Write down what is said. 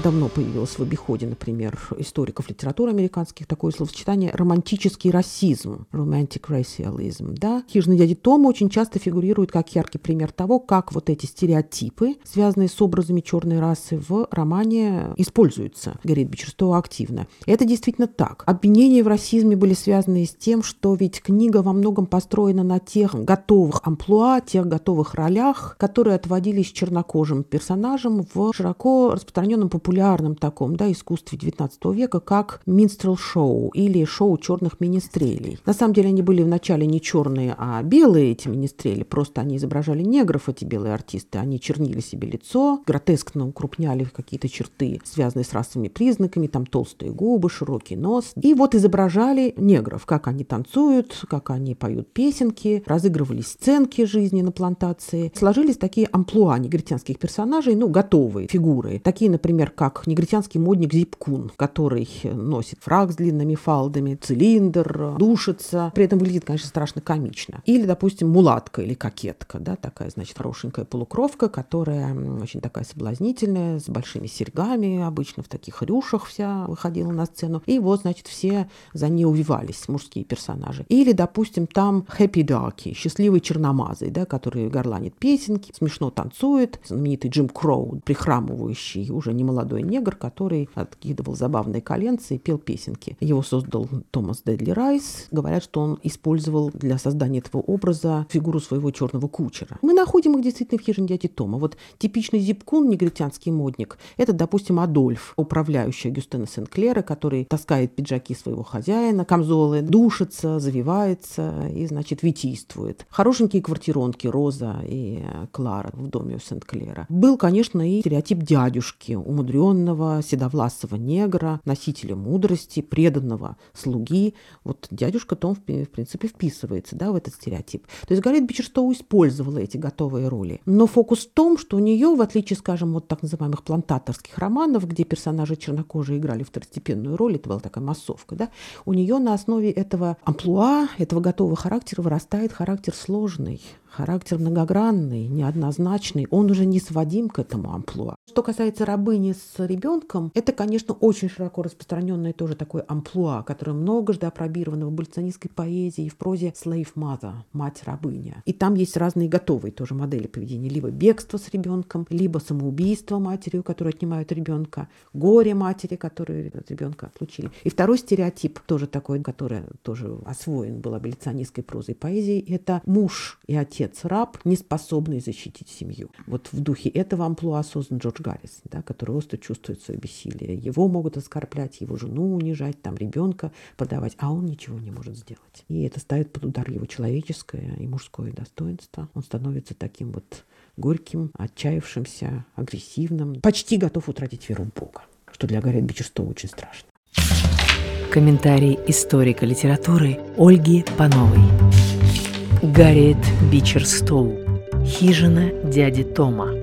давно появилось в обиходе, например, историков литературы американских, такое словосочетание «романтический расизм», «romantic racialism». Да? «Хижина дяди Тома» очень часто фигурирует как яркий пример того, как вот эти стереотипы, связанные с образами черной расы в романе, используются, говорит Бичерстоу активно. Это действительно так. Обвинения в расизме были связаны с тем, что ведь книга во многом построена на тех готовых амплуа, тех готовых ролях, которые отводились чернокожим персонажам в широко распространенном популярном таком да, искусстве XIX века, как минстрел-шоу или шоу черных министрелей. На самом деле они были вначале не черные, а белые эти министрели, просто они изображали негров, эти белые артисты, они чернили себе лицо, гротескно укрупняли какие-то черты, связанные с расовыми признаками, там толстые губы, широкий нос, и вот изображали негров, как они танцуют, как они поют песенки, разыгрывались сценки жизни на плантации. Сложились такие амплуа негритянских персонажей, ну, готовые фигуры. Такие, например, как негритянский модник Зипкун, который носит фраг с длинными фалдами, цилиндр, душится. При этом выглядит, конечно, страшно комично. Или, допустим, мулатка или кокетка, да, такая, значит, хорошенькая полукровка, которая очень такая соблазнительная, с большими серьгами, обычно в таких рюшах вся выходила на сцену. И вот, значит, все за ней увивались, мужские персонажи. Или, допустим, там Happy Ducky, счастливый черномазый, да, который горланит песенки, смешно танцует, знаменитый Джим Кроу, прихрамывающий уже немолодой негр, который откидывал забавные коленцы и пел песенки. Его создал Томас Дедли Райс. Говорят, что он использовал для создания этого образа фигуру своего черного кучера. Мы находим их действительно в хижине дяди Тома. Вот типичный зипкун, негритянский модник, это, допустим, Адольф, управляющий Гюстена Сенклера, который таскает пиджаки своего хозяина, камзолы, душится, завивается и, значит, витийствует. Хорошенькие квартиронки Роза и Клара в доме у Сент-Клера. Был, конечно, и стереотип дядюшки, умудренного, седовласого негра, носителя мудрости, преданного слуги. Вот дядюшка Том, в принципе, вписывается да, в этот стереотип. То есть Гарриет Бичерстоу использовала эти готовые роли. Но фокус в том, что у нее, в отличие, скажем, от так называемых плантаторских романов, где персонажи чернокожие играли второстепенную роль, это была такая массовка, да, у нее на основе этого амплуа, этого готового характера вырастает характер сложный, характер многогранный, неоднозначный, он уже не сводим к этому амплуа. Что касается рабыни с ребенком, это, конечно, очень широко распространенное тоже такое амплуа, которое многожды опробировано в аболиционистской поэзии и в прозе «Slave Mother» – «Мать-рабыня». И там есть разные готовые тоже модели поведения. Либо бегство с ребенком, либо самоубийство матерью, которую отнимают ребенка, горе матери, которую от ребенка отлучили. И второй стереотип, тоже такой, который тоже освоен был аболиционистской прозой и поэзией, это муж и отец раб, не способный защитить семью. Вот в духе этого амплуа создан Джордж Гаррис, да, который остро чувствует свое бессилие. Его могут оскорблять, его жену унижать, там ребенка подавать, а он ничего не может сделать. И это ставит под удар его человеческое и мужское достоинство. Он становится таким вот горьким, отчаявшимся, агрессивным, почти готов утратить веру в Бога, что для Гарри Бичерстоу очень страшно. Комментарий историка литературы Ольги Пановой. Гарриет Бичерстоу. Хижина дяди Тома.